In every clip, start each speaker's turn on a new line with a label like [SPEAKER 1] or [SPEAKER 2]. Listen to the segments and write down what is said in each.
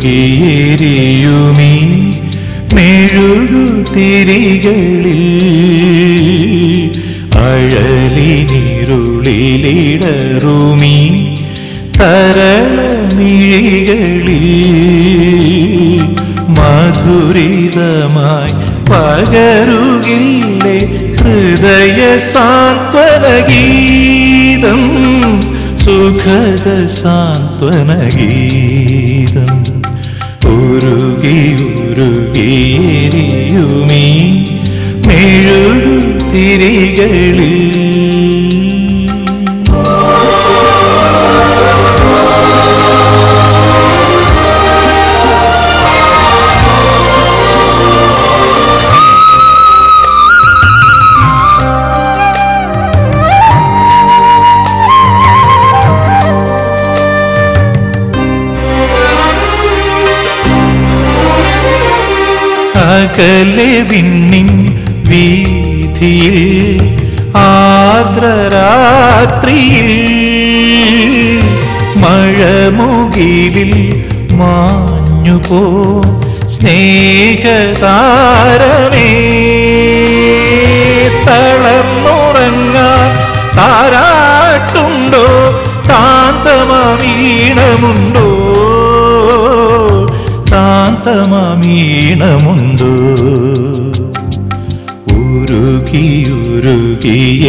[SPEAKER 1] ഉരുകിയെരിയുമീ മെഴുകു തിരികളിൽ. അഴലി അഴലിനിരുളിലിടറുമീ തരമിഴികളിൽ മധുരിതമായി പകരുകില്ലേ ഹൃദയ സാന്ത്വനഗീതം സുഖദ സാന്ത്വനഗീതം ഉരുകി ഉരുകിയെരിയുമീ അകലെ വിണ്ണിൻ വീതിയിൽ ആർദ്രരാത്രിയിൽ മഴമുകിലിൽ മാഞ്ഞുപോ സ്നേഹതാരമേ. തളർന്നുറങ്ങാൻ താരാട്ടുണ്ടോ താന്തമീണമുണ്ടോ താന്തമീണമുണ്ടോ ഉരുകി ഉരുകിയെരിയുമീ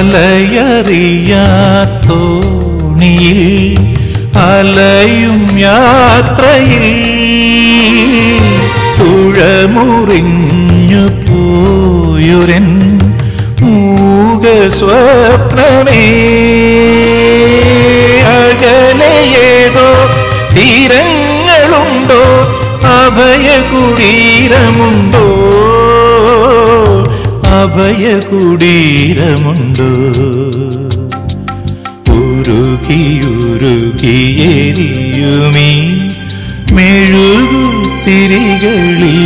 [SPEAKER 1] അലയറിയാത്തോണിയിൽ അലയും യാത്രയിൽ തുഴമുറിഞ്ഞു പോയുരൻ മൂക സ്വപ്നമേ. അകലയേതോ തീരങ്ങളുണ്ടോ അഭയകുടീരമുണ്ടോ? അഭയകുടീരമുണ്ടോ ഉരുകിയുരുകിയെരിയുമീ മെഴുകു തിരികളിൽ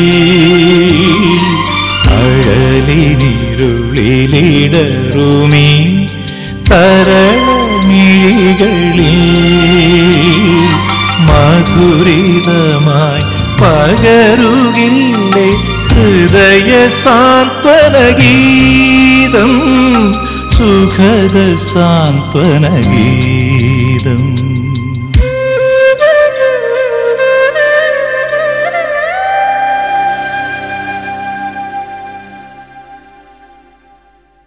[SPEAKER 1] അഴലിനിരുളിലിടറുമീ മധുരിതമായി പകരുകില്ലേ? ഹൃദയ സാന്ത്വനഗീതം സുഖദ സാന്ത്വനഗീതം.